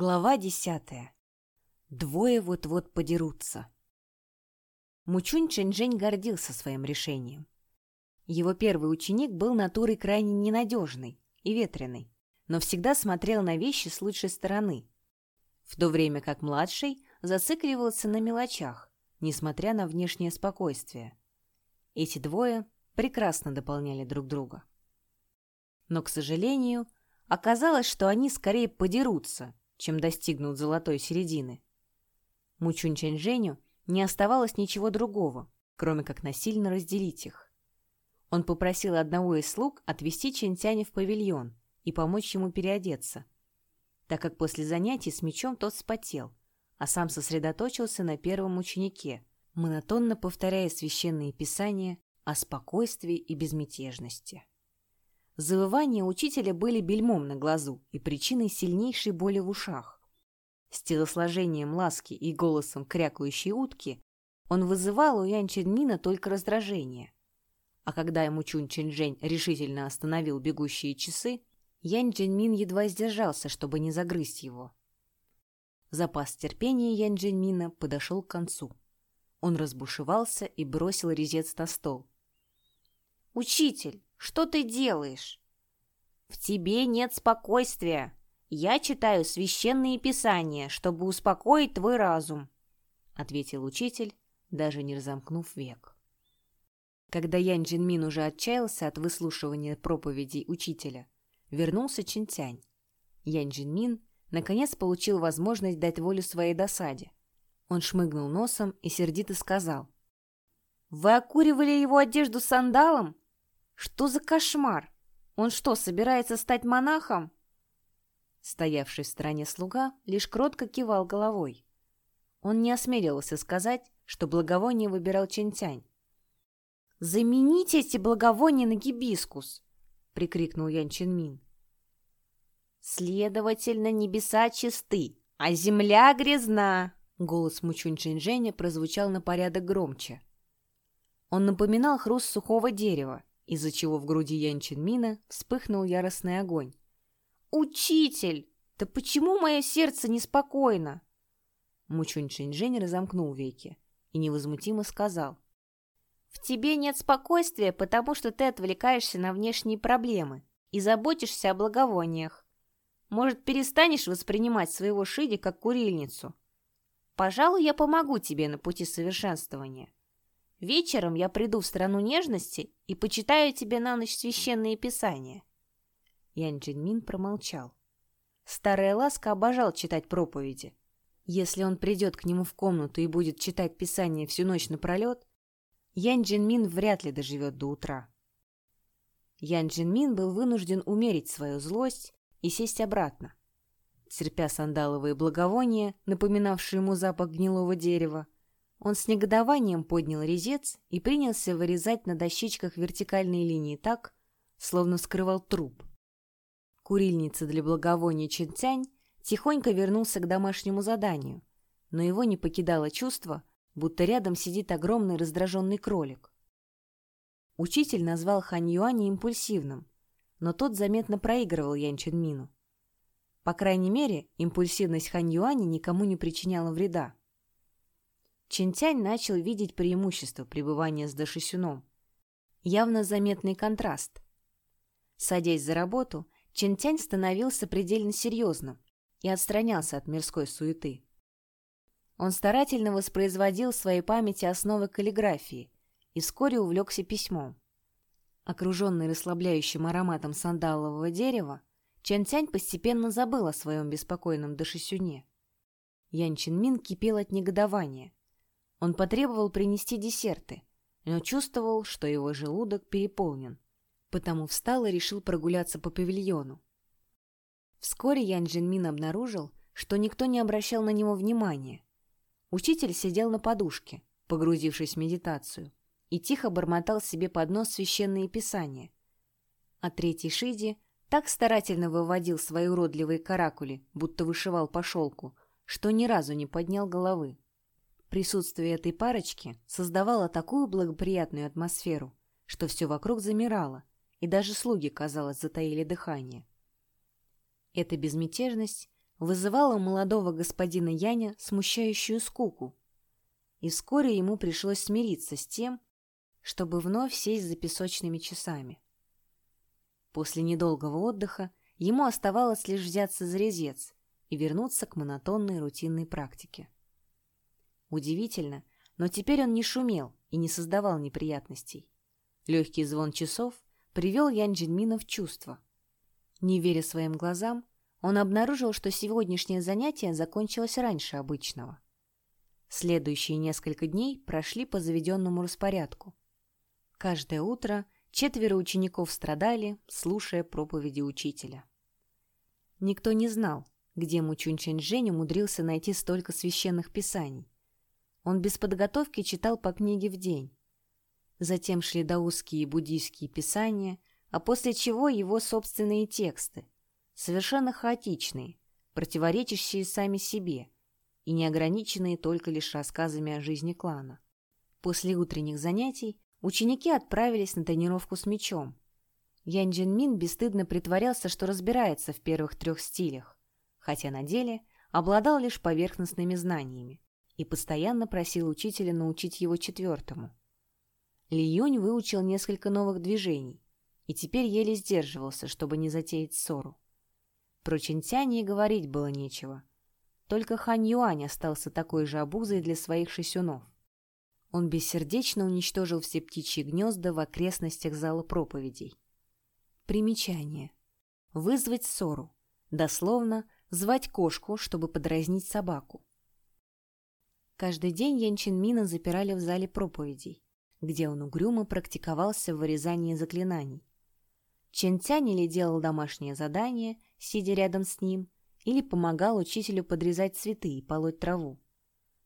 Глава десятая. Двое вот-вот подерутся. Мучунь Чэньчжэнь гордился своим решением. Его первый ученик был натурой крайне ненадежной и ветреной, но всегда смотрел на вещи с лучшей стороны, в то время как младший зацикливался на мелочах, несмотря на внешнее спокойствие. Эти двое прекрасно дополняли друг друга. Но, к сожалению, оказалось, что они скорее подерутся, чем достигнут золотой середины. Мучунь Чэньчжэню не оставалось ничего другого, кроме как насильно разделить их. Он попросил одного из слуг отвезти Чэньтяня в павильон и помочь ему переодеться, так как после занятий с мечом тот вспотел, а сам сосредоточился на первом ученике, монотонно повторяя священные писания о спокойствии и безмятежности. Завывания учителя были бельмом на глазу и причиной сильнейшей боли в ушах. С телосложением ласки и голосом крякающей утки он вызывал у Ян Чэньмина только раздражение. А когда ему Чун Чэньчжэнь решительно остановил бегущие часы, Ян Чэньмин едва сдержался, чтобы не загрызть его. Запас терпения Ян Чэньмина подошел к концу. Он разбушевался и бросил резец на стол. «Учитель, что ты делаешь?» «В тебе нет спокойствия. Я читаю священные писания, чтобы успокоить твой разум», — ответил учитель, даже не разомкнув век. Когда Ян Джинмин уже отчаялся от выслушивания проповедей учителя, вернулся Чинтянь. Ян Джинмин наконец получил возможность дать волю своей досаде. Он шмыгнул носом и сердито сказал. «Вы окуривали его одежду сандалом? Что за кошмар? Он что, собирается стать монахом? Стоявший в стороне слуга лишь кротко кивал головой. Он не осмеливался сказать, что благовоние выбирал Чентянь. «Замените эти благовония на гибискус!» — прикрикнул Ян Чинмин. «Следовательно, небеса чисты, а земля грязна!» Голос Мучунь Чэньчжэня прозвучал на порядок громче. Он напоминал хруст сухого дерева, из-за чего в груди Ян Чинмина вспыхнул яростный огонь. «Учитель! Да почему мое сердце неспокойно?» Мучунь Чинжэнь разомкнул веки и невозмутимо сказал. «В тебе нет спокойствия, потому что ты отвлекаешься на внешние проблемы и заботишься о благовониях. Может, перестанешь воспринимать своего Шиди как курильницу? Пожалуй, я помогу тебе на пути совершенствования. Вечером я приду в страну нежности и почитаю тебе на ночь священные писания». Ян Джинмин промолчал. Старая Ласка обожал читать проповеди. Если он придет к нему в комнату и будет читать писание всю ночь напролет, Ян Джинмин вряд ли доживет до утра. Ян Джинмин был вынужден умерить свою злость и сесть обратно. Терпя сандаловые благовония, напоминавшие ему запах гнилого дерева, он с негодованием поднял резец и принялся вырезать на дощечках вертикальные линии так, словно скрывал труп. Курильница для благовония Чинтянь тихонько вернулся к домашнему заданию, но его не покидало чувство, будто рядом сидит огромный раздраженный кролик. Учитель назвал Хань Юаня импульсивным, но тот заметно проигрывал Ян Чинмину. По крайней мере, импульсивность Хань Юаня никому не причиняла вреда. Чинтянь начал видеть преимущество пребывания с Дашисюном. Явно заметный контраст. Садясь за работу, Чинтянь становился предельно серьезным и отстранялся от мирской суеты. Он старательно воспроизводил в своей памяти основы каллиграфии и вскоре увлекся письмом. Окруженный расслабляющим ароматом сандалового дерева, Чэнь постепенно забыл о своем беспокойном Дашисюне. Ян Чинмин кипел от негодования. Он потребовал принести десерты, но чувствовал, что его желудок переполнен, потому встал и решил прогуляться по павильону. Вскоре Ян Джинмин обнаружил, что никто не обращал на него внимания. Учитель сидел на подушке, погрузившись в медитацию, и тихо бормотал себе под нос священные писания. А третий Шиди так старательно выводил свои уродливые каракули, будто вышивал по шелку, что ни разу не поднял головы. Присутствие этой парочки создавало такую благоприятную атмосферу, что все вокруг замирало, и даже слуги, казалось, затаили дыхание. Эта безмятежность вызывала у молодого господина Яня смущающую скуку, и вскоре ему пришлось смириться с тем, чтобы вновь сесть за песочными часами. После недолгого отдыха ему оставалось лишь взяться за резец и вернуться к монотонной рутинной практике. Удивительно, но теперь он не шумел и не создавал неприятностей. Легкий звон часов привел Ян Джинмина в чувство. Не веря своим глазам, он обнаружил, что сегодняшнее занятие закончилось раньше обычного. Следующие несколько дней прошли по заведенному распорядку. Каждое утро четверо учеников страдали, слушая проповеди учителя. Никто не знал, где Мучунь Чэньчжэнь умудрился найти столько священных писаний. Он без подготовки читал по книге в день. Затем шли даусские и буддийские писания, а после чего его собственные тексты, совершенно хаотичные, противоречащие сами себе и не ограниченные только лишь рассказами о жизни клана. После утренних занятий ученики отправились на тренировку с мечом. Ян Джин Мин бесстыдно притворялся, что разбирается в первых трех стилях, хотя на деле обладал лишь поверхностными знаниями и постоянно просил учителя научить его четвертому. Ли Юнь выучил несколько новых движений и теперь еле сдерживался, чтобы не затеять ссору. Про Чинтяне и говорить было нечего. Только Хань Юань остался такой же обузой для своих шесюнов. Он бессердечно уничтожил все птичьи гнезда в окрестностях зала проповедей. Примечание. Вызвать ссору. Дословно, звать кошку, чтобы подразнить собаку. Каждый день Ян Чинмина запирали в зале проповедей, где он угрюмо практиковался в вырезании заклинаний. Чен Тянь или делал домашнее задание, сидя рядом с ним, или помогал учителю подрезать цветы и полоть траву.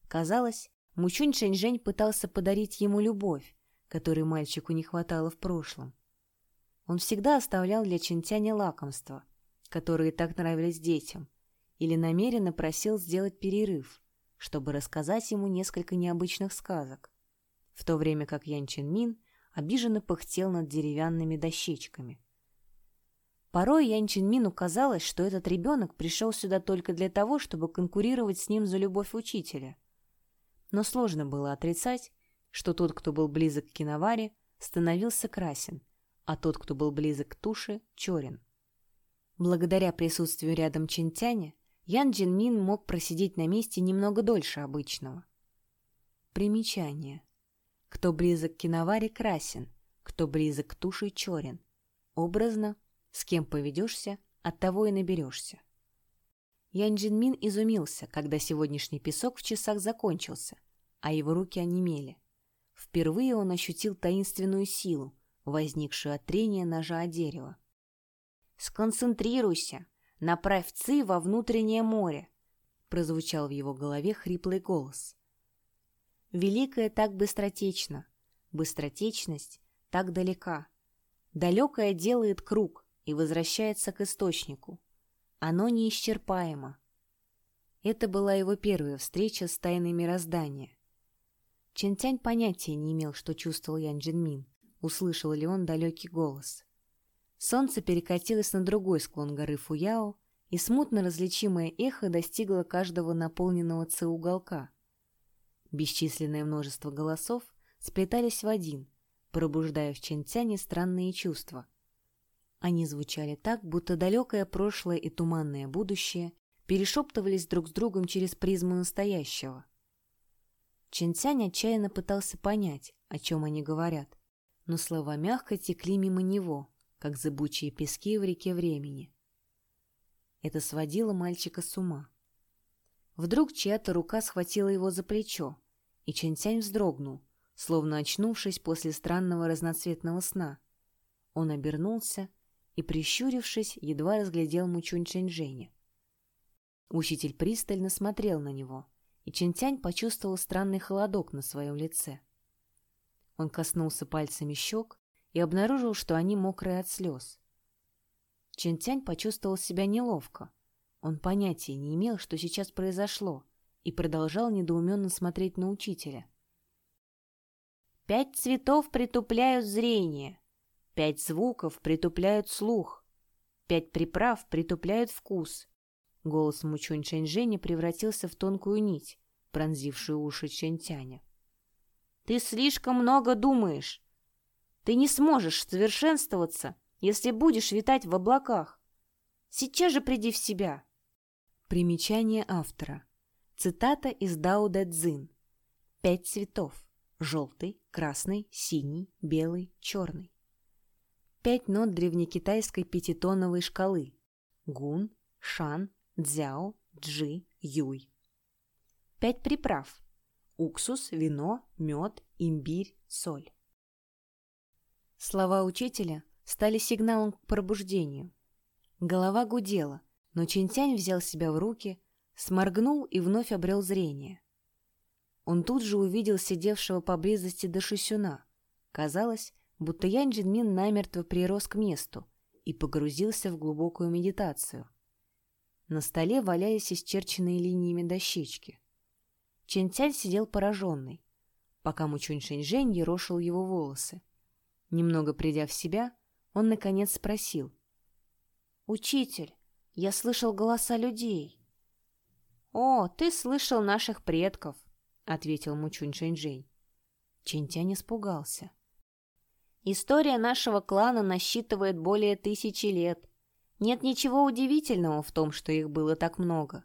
Казалось, Мучунь Шэньчжэнь пытался подарить ему любовь, которой мальчику не хватало в прошлом. Он всегда оставлял для Чинтяня лакомства, которые так нравились детям, или намеренно просил сделать перерыв, чтобы рассказать ему несколько необычных сказок, в то время как Ян Чин Мин обиженно пыхтел над деревянными дощечками. Порой Ян Чин Мину казалось, что этот ребенок пришел сюда только для того, чтобы конкурировать с ним за любовь учителя. Но сложно было отрицать, что тот, кто был близок к киноваре, становился красен, а тот, кто был близок к туше, черен. Благодаря присутствию рядом Чинтяня, Ян Джин мог просидеть на месте немного дольше обычного. Примечание. Кто близок к киноваре, красен, кто близок к туше, черен. Образно с кем поведешься, от того и наберешься. Ян Джин изумился, когда сегодняшний песок в часах закончился, а его руки онемели. Впервые он ощутил таинственную силу, возникшую от трения ножа о дерево. «Сконцентрируйся! Направь ци во внутреннее море!» прозвучал в его голове хриплый голос. Великое так быстротечно, быстротечность так далека. Далекое делает круг, и возвращается к источнику. Оно неисчерпаемо. Это была его первая встреча с тайной мироздания. Чентянь понятия не имел, что чувствовал Ян Джинмин, услышал ли он далекий голос. Солнце перекатилось на другой склон горы Фуяо, и смутно различимое эхо достигло каждого наполненного ци уголка. Бесчисленное множество голосов сплетались в один, пробуждая в Чентяне странные чувства — они звучали так, будто далекое прошлое и туманное будущее перешептывались друг с другом через призму настоящего. Чэнцянь отчаянно пытался понять, о чем они говорят, но слова мягко текли мимо него, как зыбучие пески в реке времени. Это сводило мальчика с ума. Вдруг чья-то рука схватила его за плечо, и Чэнцянь вздрогнул, словно очнувшись после странного разноцветного сна. Он обернулся и, прищурившись, едва разглядел Мучунь Чэньчжэня. Учитель пристально смотрел на него, и Чэньтянь почувствовал странный холодок на своем лице. Он коснулся пальцами щек и обнаружил, что они мокрые от слез. Чэньтянь почувствовал себя неловко. Он понятия не имел, что сейчас произошло, и продолжал недоуменно смотреть на учителя. «Пять цветов притупляют зрение», Пять звуков притупляют слух. Пять приправ притупляют вкус. Голос Мучунь Чэньжэня превратился в тонкую нить, пронзившую уши Чэньтяня. «Ты слишком много думаешь. Ты не сможешь совершенствоваться, если будешь витать в облаках. Сейчас же приди в себя!» Примечание автора. Цитата из Дао Дэ Цзин. Пять цветов. Желтый, красный, синий, белый, черный. Пять нот древнекитайской пятитоновой шкалы. Гун, Шан, Цзяо, Джи, Юй. Пять приправ. Уксус, вино, мед, имбирь, соль. Слова учителя стали сигналом к пробуждению. Голова гудела, но Чинтянь взял себя в руки, сморгнул и вновь обрел зрение. Он тут же увидел сидевшего поблизости Дашисюна. Казалось, будто Янь Джинмин намертво прирос к месту и погрузился в глубокую медитацию. На столе валялись исчерченные линиями дощечки. Чэнь сидел пораженный, пока Мучунь Шэньжэнь ерошил его волосы. Немного придя в себя, он, наконец, спросил. «Учитель, я слышал голоса людей». «О, ты слышал наших предков», — ответил Мучунь Шэньжэнь. Чинтянь испугался. «История нашего клана насчитывает более тысячи лет. Нет ничего удивительного в том, что их было так много.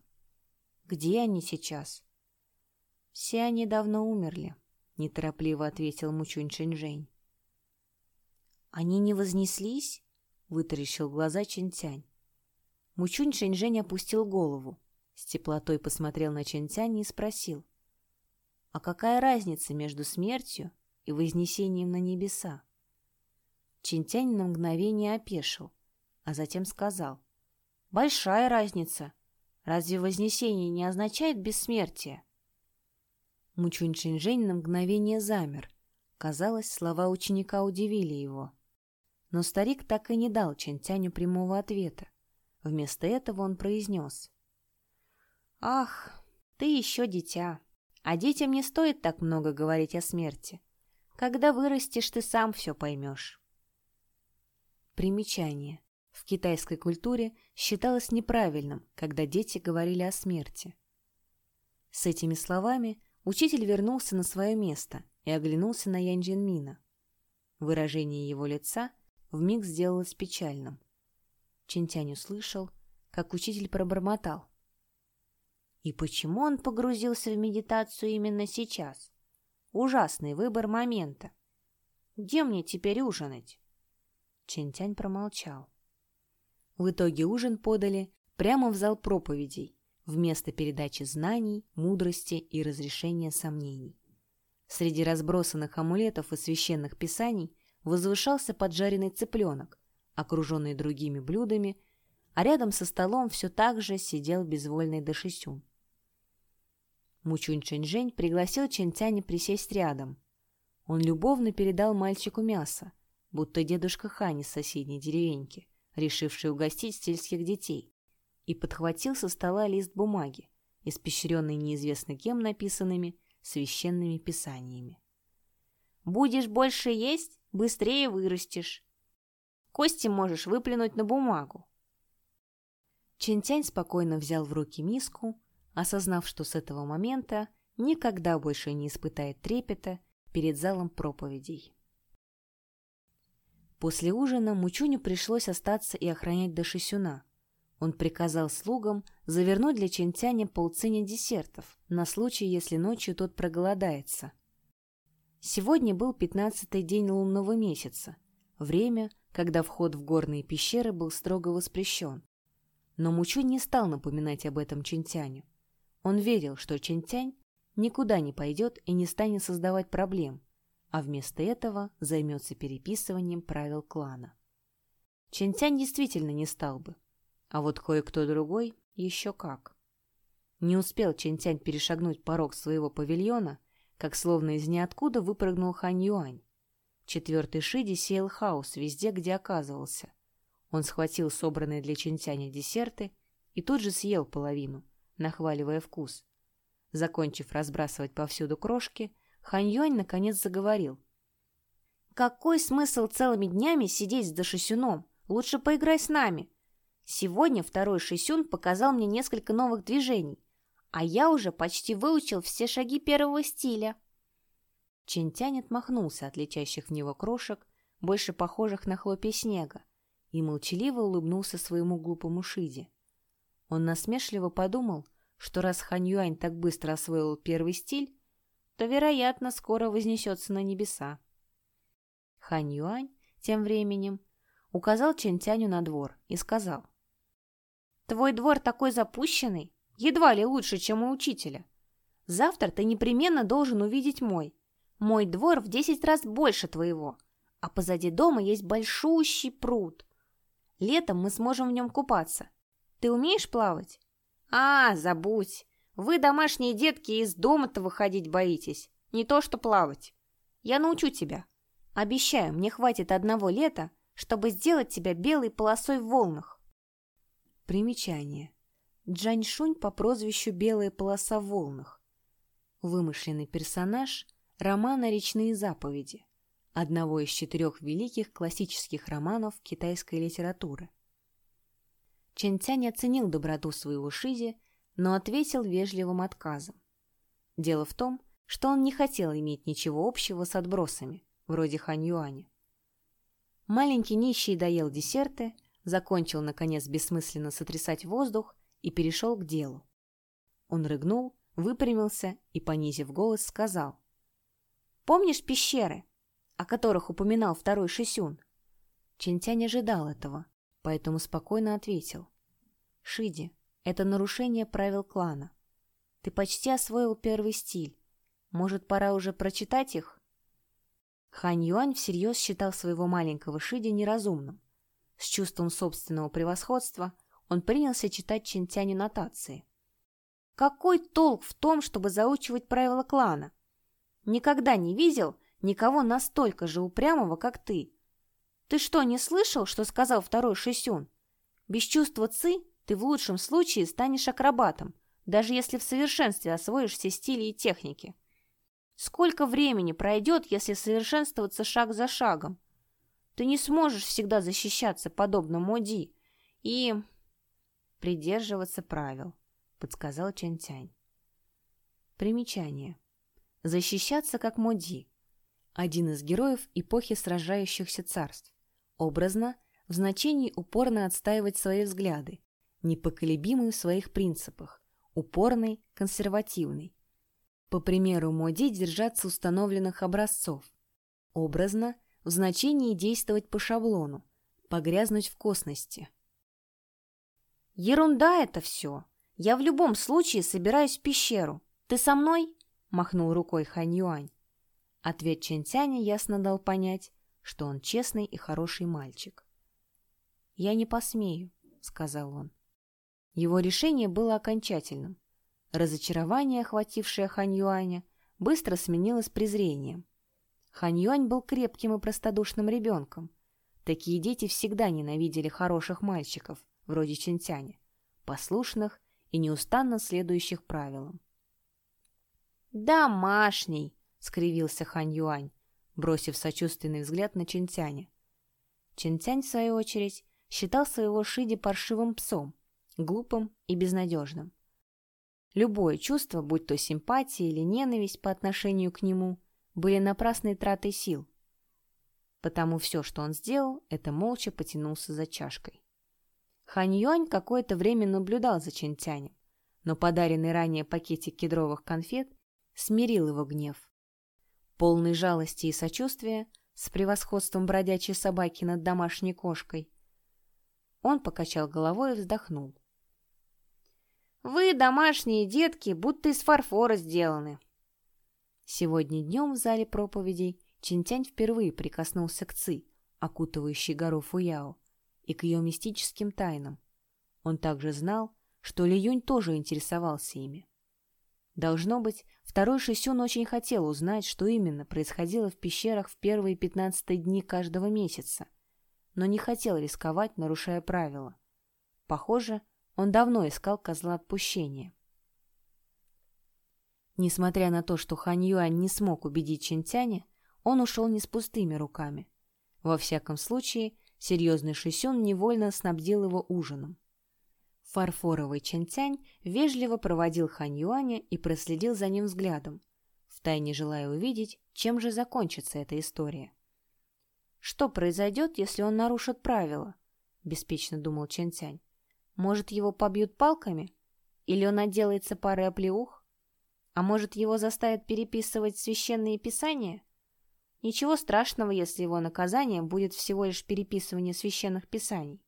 Где они сейчас?» «Все они давно умерли», — неторопливо ответил Мучунь Шэньжэнь. «Они не вознеслись?» — вытаращил глаза Чинтянь. Мучунь Шэньжэнь опустил голову, с теплотой посмотрел на Чинтянь и спросил. «А какая разница между смертью и вознесением на небеса?» Чинтянь на мгновение опешил, а затем сказал. «Большая разница. Разве вознесение не означает бессмертие?» Мучунь Чинжэнь на мгновение замер. Казалось, слова ученика удивили его. Но старик так и не дал Чэнь-Тяню прямого ответа. Вместо этого он произнес. «Ах, ты еще дитя, а детям не стоит так много говорить о смерти. Когда вырастешь, ты сам все поймешь». Примечание. В китайской культуре считалось неправильным, когда дети говорили о смерти. С этими словами учитель вернулся на свое место и оглянулся на Янь Джинмина. Выражение его лица вмиг сделалось печальным. Чинтянь услышал, как учитель пробормотал. И почему он погрузился в медитацию именно сейчас? Ужасный выбор момента. Где мне теперь ужинать? Чинтянь промолчал. В итоге ужин подали прямо в зал проповедей, вместо передачи знаний, мудрости и разрешения сомнений. Среди разбросанных амулетов и священных писаний возвышался поджаренный цыпленок, окруженный другими блюдами, а рядом со столом все так же сидел безвольный Дашисюн. Мучунь Чэньжэнь пригласил Чэньтяня присесть рядом. Он любовно передал мальчику мясо, будто дедушка Хань из соседней деревеньки, решивший угостить сельских детей, и подхватил со стола лист бумаги, испещренный неизвестно кем написанными священными писаниями. «Будешь больше есть, быстрее вырастешь. Кости можешь выплюнуть на бумагу». Чентянь спокойно взял в руки миску, осознав, что с этого момента никогда больше не испытает трепета перед залом проповедей. После ужина Мучуню пришлось остаться и охранять до Шисюна. Он приказал слугам завернуть для Чентяня полциня десертов, на случай, если ночью тот проголодается. Сегодня был пятнадцатый день лунного месяца, время, когда вход в горные пещеры был строго воспрещен. Но Мучунь не стал напоминать об этом Чентяню. Он верил, что Чентянь никуда не пойдет и не станет создавать проблем, а вместо этого займется переписыванием правил клана. Чентянь действительно не стал бы, а вот кое-кто другой еще как. Не успел Чентянь перешагнуть порог своего павильона, как словно из ниоткуда выпрыгнул Хань Юань. Четвертый Шиди сеял хаос везде, где оказывался. Он схватил собранные для Чентяня десерты и тут же съел половину, нахваливая вкус. Закончив разбрасывать повсюду крошки, Хань Юань наконец заговорил. «Какой смысл целыми днями сидеть с Дашисюном? Лучше поиграй с нами. Сегодня второй Шисюн показал мне несколько новых движений, а я уже почти выучил все шаги первого стиля. Чентянь отмахнулся от летящих в него крошек, больше похожих на хлопья снега, и молчаливо улыбнулся своему глупому Шиде. Он насмешливо подумал, что раз Хань Юань так быстро освоил первый стиль, то, вероятно, скоро вознесется на небеса. Хань Юань тем временем указал Чентяню на двор и сказал. «Твой двор такой запущенный, едва ли лучше, чем у учителя. Завтра ты непременно должен увидеть мой. Мой двор в десять раз больше твоего, а позади дома есть большущий пруд. Летом мы сможем в нем купаться. Ты умеешь плавать?» «А, забудь. Вы, домашние детки, из дома-то выходить боитесь. Не то что плавать. Я научу тебя. Обещаю, мне хватит одного лета, чтобы сделать тебя белой полосой в волнах. Примечание. Джаньшунь по прозвищу «Белая полоса в волнах». Вымышленный персонаж романа «Речные заповеди», одного из четырех великих классических романов китайской литературы. Чен Цянь оценил доброту своего Шизи, но ответил вежливым отказом. Дело в том, что он не хотел иметь ничего общего с отбросами, вроде Хань Юаня. Маленький нищий доел десерты, закончил, наконец, бессмысленно сотрясать воздух и перешел к делу. Он рыгнул, выпрямился и, понизив голос, сказал. «Помнишь пещеры, о которых упоминал второй Шисюн?» Чентянь ожидал этого, поэтому спокойно ответил. «Шиди, это нарушение правил клана. Ты почти освоил первый стиль. Может, пора уже прочитать их?» Хань Юань всерьез считал своего маленького Шиди неразумным. С чувством собственного превосходства он принялся читать Чинтяню нотации. «Какой толк в том, чтобы заучивать правила клана? Никогда не видел никого настолько же упрямого, как ты. Ты что, не слышал, что сказал второй Шисюн? Без чувства ци ты в лучшем случае станешь акробатом, даже если в совершенстве освоишь все стили и техники». Сколько времени пройдет, если совершенствоваться шаг за шагом? Ты не сможешь всегда защищаться подобно Моди и... придерживаться правил, подсказал Чэнь-Тянь. Примечание. Защищаться как Моди. Один из героев эпохи сражающихся царств. Образно, в значении упорно отстаивать свои взгляды, непоколебимый в своих принципах, упорный, консервативный, по примеру моди держаться установленных образцов. Образно, в значении действовать по шаблону, погрязнуть в косности. «Ерунда это все! Я в любом случае собираюсь в пещеру. Ты со мной?» — махнул рукой Хань Юань. Ответ Чентяня ясно дал понять, что он честный и хороший мальчик. «Я не посмею», — сказал он. Его решение было окончательным. Разочарование, охватившее Хань Юаня, быстро сменилось презрением. Хань Юань был крепким и простодушным ребенком. Такие дети всегда ненавидели хороших мальчиков, вроде Чинтяня, послушных и неустанно следующих правилам. «Домашний!» — скривился Хань Юань, бросив сочувственный взгляд на Чинтяня. Чинтянь, в свою очередь, считал своего Шиди паршивым псом, глупым и безнадежным. Любое чувство, будь то симпатия или ненависть по отношению к нему, были напрасной тратой сил. Потому все, что он сделал, это молча потянулся за чашкой. Хань Юань какое-то время наблюдал за Чентянем, но подаренный ранее пакетик кедровых конфет смирил его гнев. Полный жалости и сочувствия, с превосходством бродячей собаки над домашней кошкой, он покачал головой и вздохнул. Вы, домашние детки, будто из фарфора сделаны. Сегодня днем в зале проповедей Чинтянь впервые прикоснулся к Ци, окутывающей гору Фуяо, и к ее мистическим тайнам. Он также знал, что Ли Юнь тоже интересовался ими. Должно быть, второй Шисюн очень хотел узнать, что именно происходило в пещерах в первые пятнадцатые дни каждого месяца, но не хотел рисковать, нарушая правила. Похоже, он давно искал козла отпущения. Несмотря на то, что Хан Юань не смог убедить Чинтяня, он ушел не с пустыми руками. Во всяком случае, серьезный Шисюн невольно снабдил его ужином. Фарфоровый Чэнь-Тянь вежливо проводил Хань Юаня и проследил за ним взглядом, втайне желая увидеть, чем же закончится эта история. «Что произойдет, если он нарушит правила?» — беспечно думал Чэнь-Тянь. «Может, его побьют палками? Или он отделается парой оплеух? А может, его заставят переписывать священные писания? Ничего страшного, если его наказание будет всего лишь переписывание священных писаний.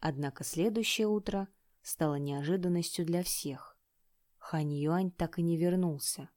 Однако следующее утро стало неожиданностью для всех. Хань Юань так и не вернулся.